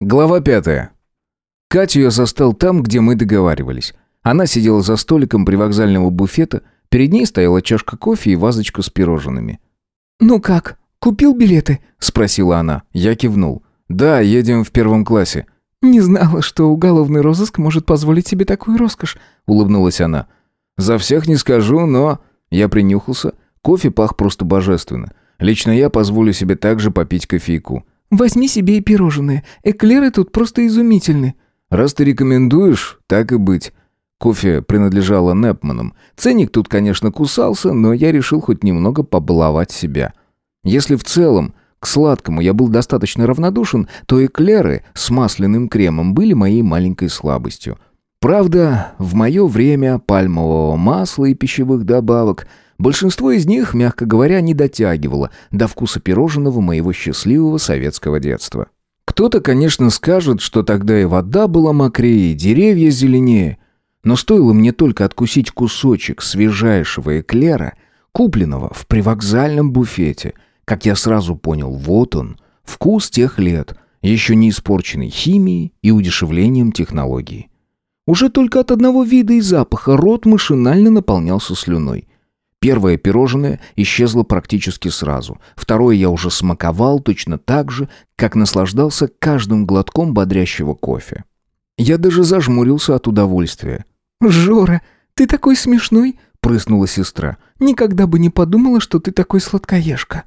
Глава пятая. Катю я застал там, где мы договаривались. Она сидела за столиком привокзального буфета, перед ней стояла чашка кофе и вазочка с пирожными. «Ну как, купил билеты?» — спросила она. Я кивнул. «Да, едем в первом классе». «Не знала, что уголовный розыск может позволить себе такую роскошь», — улыбнулась она. «За всех не скажу, но...» Я принюхался. Кофе пах просто божественно. Лично я позволю себе также попить кофейку. «Возьми себе и пирожные. Эклеры тут просто изумительны». «Раз ты рекомендуешь, так и быть». Кофе принадлежало Непманам. Ценник тут, конечно, кусался, но я решил хоть немного побаловать себя. Если в целом к сладкому я был достаточно равнодушен, то эклеры с масляным кремом были моей маленькой слабостью. Правда, в мое время пальмового масла и пищевых добавок большинство из них, мягко говоря, не дотягивало до вкуса пирожного моего счастливого советского детства. Кто-то, конечно, скажет, что тогда и вода была мокрее, и деревья зеленее, но стоило мне только откусить кусочек свежайшего эклера, купленного в привокзальном буфете, как я сразу понял, вот он, вкус тех лет, еще не испорченный химией и удешевлением технологий. Уже только от одного вида и запаха рот машинально наполнялся слюной. Первое пирожное исчезло практически сразу. Второе я уже смаковал точно так же, как наслаждался каждым глотком бодрящего кофе. Я даже зажмурился от удовольствия. «Жора, ты такой смешной!» — прыснула сестра. «Никогда бы не подумала, что ты такой сладкоежка».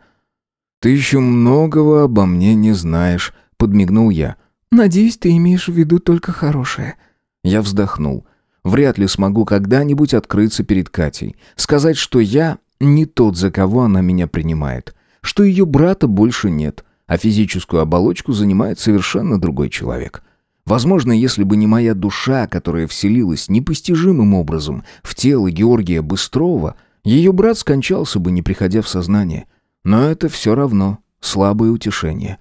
«Ты еще многого обо мне не знаешь», — подмигнул я. «Надеюсь, ты имеешь в виду только хорошее». Я вздохнул. Вряд ли смогу когда-нибудь открыться перед Катей. Сказать, что я не тот, за кого она меня принимает. Что ее брата больше нет, а физическую оболочку занимает совершенно другой человек. Возможно, если бы не моя душа, которая вселилась непостижимым образом в тело Георгия Быстрова, ее брат скончался бы, не приходя в сознание. Но это все равно слабое утешение.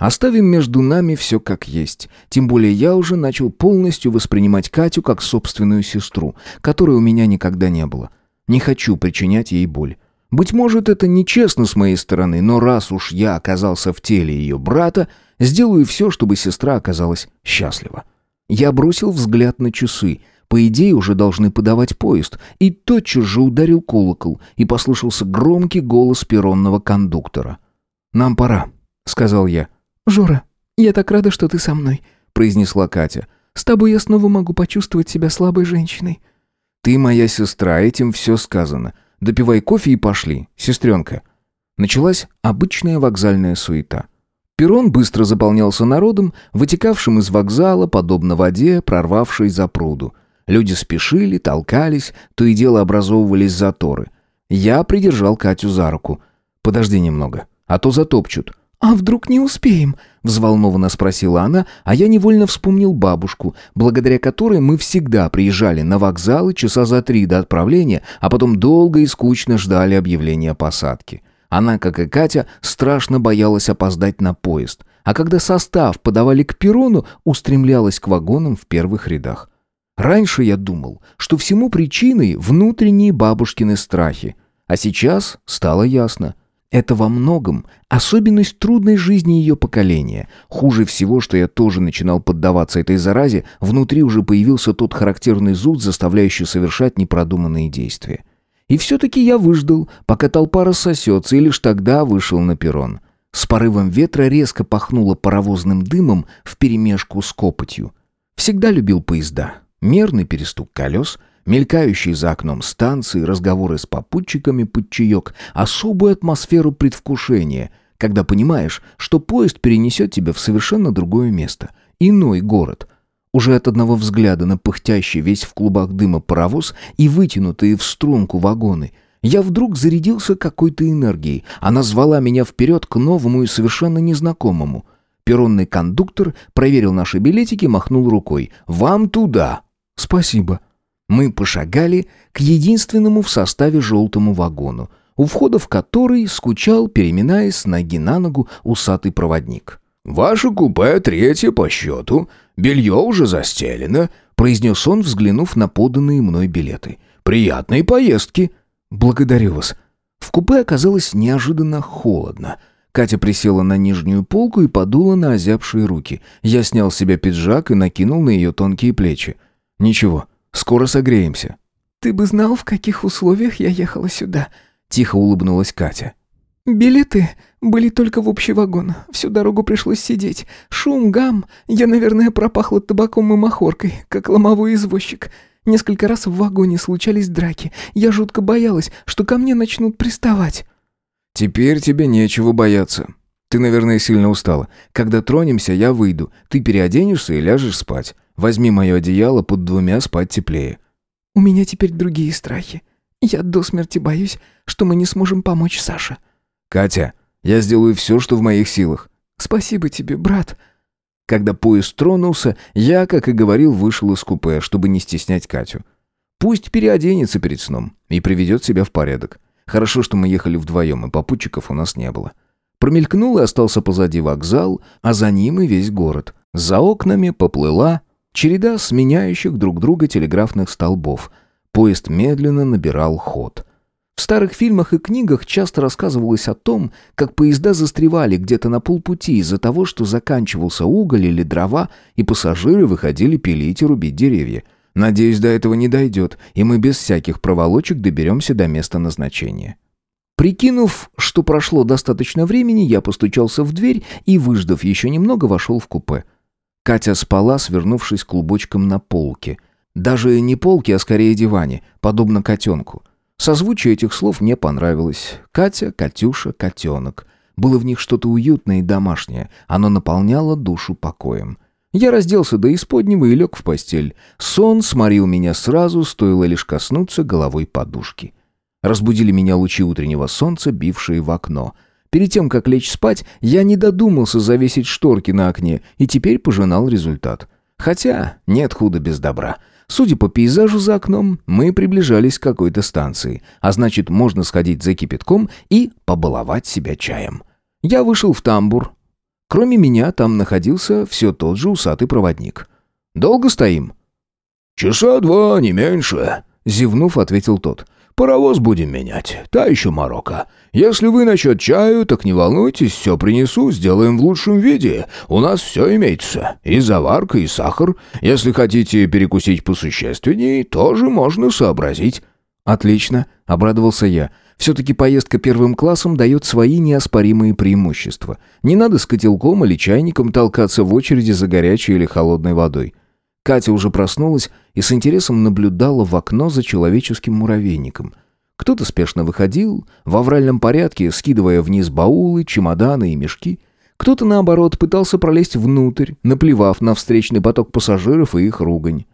Оставим между нами все как есть. Тем более я уже начал полностью воспринимать Катю как собственную сестру, которой у меня никогда не было. Не хочу причинять ей боль. Быть может, это нечестно с моей стороны, но раз уж я оказался в теле ее брата, сделаю все, чтобы сестра оказалась счастлива. Я бросил взгляд на часы. По идее, уже должны подавать поезд, и тотчас же ударил колокол, и послышался громкий голос перронного кондуктора. «Нам пора», — сказал я. «Жора, я так рада, что ты со мной», — произнесла Катя. «С тобой я снова могу почувствовать себя слабой женщиной». «Ты моя сестра, этим все сказано. Допивай кофе и пошли, сестренка». Началась обычная вокзальная суета. Перрон быстро заполнялся народом, вытекавшим из вокзала, подобно воде, прорвавшей за пруду. Люди спешили, толкались, то и дело образовывались заторы. Я придержал Катю за руку. «Подожди немного, а то затопчут». «А вдруг не успеем?» — взволнованно спросила она, а я невольно вспомнил бабушку, благодаря которой мы всегда приезжали на вокзалы часа за три до отправления, а потом долго и скучно ждали объявления посадки. Она, как и Катя, страшно боялась опоздать на поезд, а когда состав подавали к перрону, устремлялась к вагонам в первых рядах. Раньше я думал, что всему причиной внутренние бабушкины страхи, а сейчас стало ясно. Это во многом особенность трудной жизни ее поколения. Хуже всего, что я тоже начинал поддаваться этой заразе, внутри уже появился тот характерный зуд, заставляющий совершать непродуманные действия. И все-таки я выждал, пока толпа рассосется, и лишь тогда вышел на перрон. С порывом ветра резко пахнуло паровозным дымом вперемешку с копотью. Всегда любил поезда. Мерный перестук колес — Мелькающие за окном станции, разговоры с попутчиками под чаек, особую атмосферу предвкушения, когда понимаешь, что поезд перенесет тебя в совершенно другое место, иной город. Уже от одного взгляда на пыхтящий весь в клубах дыма паровоз и вытянутые в струнку вагоны – я вдруг зарядился какой-то энергией. Она звала меня вперед к новому и совершенно незнакомому. Перронный кондуктор проверил наши билетики, махнул рукой. «Вам туда!» «Спасибо», мы пошагали к единственному в составе желтому вагону, у входа в который скучал, переминаясь с ноги на ногу, усатый проводник. «Ваше купе третье по счету. Белье уже застелено», — произнес он, взглянув на поданные мной билеты. «Приятной поездки». «Благодарю вас». В купе оказалось неожиданно холодно. Катя присела на нижнюю полку и подула на озябшие руки. Я снял с себя пиджак и накинул на ее тонкие плечи. «Ничего, скоро согреемся». «Ты бы знал, в каких условиях я ехала сюда», — тихо улыбнулась Катя. «Билеты были только в общий вагон. Всю дорогу пришлось сидеть. Шум, гам. Я, наверное, пропахла табаком и махоркой, как ломовой извозчик. Несколько раз в вагоне случались драки. Я жутко боялась, что ко мне начнут приставать». «Теперь тебе нечего бояться. Ты, наверное, сильно устала. Когда тронемся, я выйду. Ты переоденешься и ляжешь спать. Возьми мое одеяло, под двумя спать теплее». «У меня теперь другие страхи. Я до смерти боюсь, что мы не сможем помочь Саше». «Катя, я сделаю все, что в моих силах». «Спасибо тебе, брат». Когда поезд тронулся, я, как и говорил, вышел из купе, чтобы не стеснять Катю. Пусть переоденется перед сном и приведет себя в порядок. Хорошо, что мы ехали вдвоем, и попутчиков у нас не было. Промелькнул и остался позади вокзал, а за ним и весь город. За окнами поплыла череда сменяющих друг друга телеграфных столбов. Поезд медленно набирал ход. В старых фильмах и книгах часто рассказывалось о том, как поезда застревали где-то на полпути из-за того, что заканчивался уголь или дрова, и пассажиры выходили пилить и рубить деревья. Надеюсь, до этого не дойдет, и мы без всяких проволочек доберемся до места назначения. Прикинув, что прошло достаточно времени, я постучался в дверь и, выждав еще немного, вошел в купе. Катя спала, свернувшись клубочком на полке. Даже не полке, а скорее диване, подобно котенку. Созвучие этих слов мне понравилось. Катя, Катюша, котенок. Было в них что-то уютное и домашнее. Оно наполняло душу покоем. Я разделся до исподнего и лег в постель. Сон сморил меня сразу, стоило лишь коснуться головой подушки. Разбудили меня лучи утреннего солнца, бившие в окно. Перед тем, как лечь спать, я не додумался завесить шторки на окне и теперь пожинал результат. Хотя нет худа без добра. Судя по пейзажу за окном, мы приближались к какой-то станции, а значит, можно сходить за кипятком и побаловать себя чаем. Я вышел в тамбур. Кроме меня там находился все тот же усатый проводник. «Долго стоим?» «Часа два, не меньше», — зевнув, ответил тот. Паровоз будем менять. Та еще морока. Если вы насчет чаю, так не волнуйтесь, все принесу, сделаем в лучшем виде. У нас все имеется. И заварка, и сахар. Если хотите перекусить посущественней, тоже можно сообразить». «Отлично», — обрадовался я. «Все-таки поездка первым классом дает свои неоспоримые преимущества. Не надо с котелком или чайником толкаться в очереди за горячей или холодной водой. Катя уже проснулась и с интересом наблюдала в окно за человеческим муравейником. Кто-то спешно выходил, в авральном порядке, скидывая вниз баулы, чемоданы и мешки. Кто-то, наоборот, пытался пролезть внутрь, наплевав на встречный поток пассажиров и их ругань.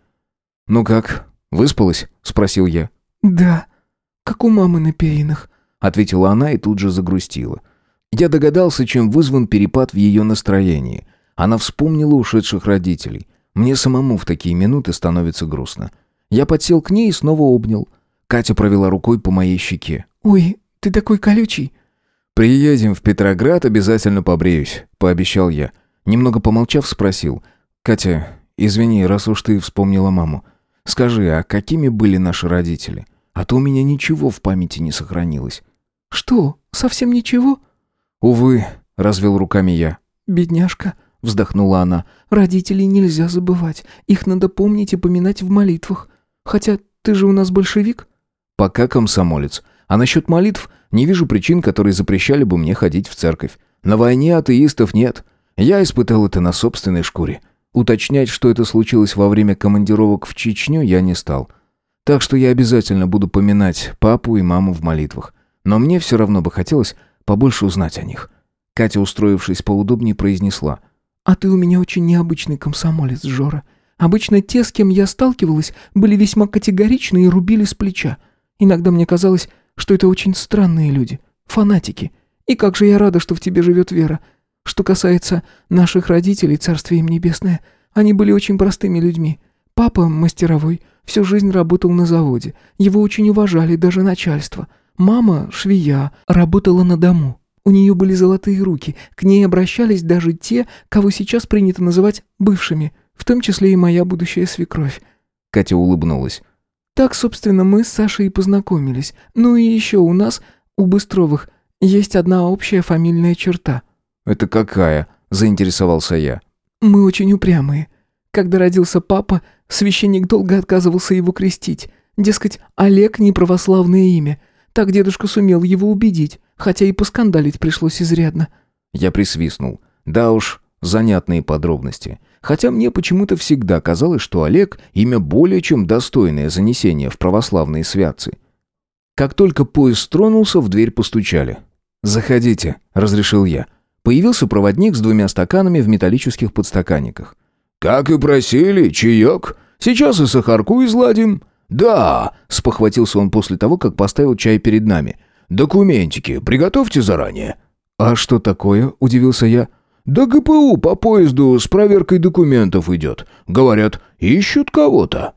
«Ну как, выспалась?» — спросил я. «Да, как у мамы на перинах», — ответила она и тут же загрустила. Я догадался, чем вызван перепад в ее настроении. Она вспомнила ушедших родителей. Мне самому в такие минуты становится грустно. Я подсел к ней и снова обнял. Катя провела рукой по моей щеке. «Ой, ты такой колючий». «Приедем в Петроград, обязательно побреюсь», — пообещал я. Немного помолчав, спросил. «Катя, извини, раз уж ты вспомнила маму. Скажи, а какими были наши родители? А то у меня ничего в памяти не сохранилось». «Что, совсем ничего?» «Увы», — развел руками я. «Бедняжка», вздохнула она. Родителей нельзя забывать. Их надо помнить и поминать в молитвах. Хотя ты же у нас большевик. Пока комсомолец. А насчет молитв не вижу причин, которые запрещали бы мне ходить в церковь. На войне атеистов нет. Я испытал это на собственной шкуре. Уточнять, что это случилось во время командировок в Чечню, я не стал. Так что я обязательно буду поминать папу и маму в молитвах. Но мне все равно бы хотелось побольше узнать о них. Катя, устроившись поудобнее, произнесла. «А ты у меня очень необычный комсомолец, Жора. Обычно те, с кем я сталкивалась, были весьма категоричны и рубили с плеча. Иногда мне казалось, что это очень странные люди, фанатики. И как же я рада, что в тебе живет вера. Что касается наших родителей, царствие им небесное, они были очень простыми людьми. Папа мастеровой, всю жизнь работал на заводе. Его очень уважали даже начальство. Мама, швея, работала на дому. У нее были золотые руки, к ней обращались даже те, кого сейчас принято называть бывшими, в том числе и моя будущая свекровь». Катя улыбнулась. «Так, собственно, мы с Сашей и познакомились. Ну и еще у нас, у Быстровых, Есть одна общая фамильная черта». «Это какая?» — заинтересовался я. «Мы очень упрямые. Когда родился папа, священник долго отказывался его крестить. Дескать, Олег не православное имя. Так дедушка сумел его убедить, хотя и поскандалить пришлось изрядно». Я присвистнул. «Да уж, занятные подробности. Хотя мне почему-то всегда казалось, что Олег – имя более чем достойное занесение в православные святцы. Как только поезд тронулся, в дверь постучали. «Заходите», – разрешил я. Появился проводник с двумя стаканами в металлических подстаканниках. «Как и просили, чаек. Сейчас и сахарку изладим». «Да», — спохватился он после того, как поставил чай перед нами. «Документики приготовьте заранее». «А что такое?» — удивился я. «Да ГПУ по поезду с проверкой документов идет. Говорят, ищут кого-то».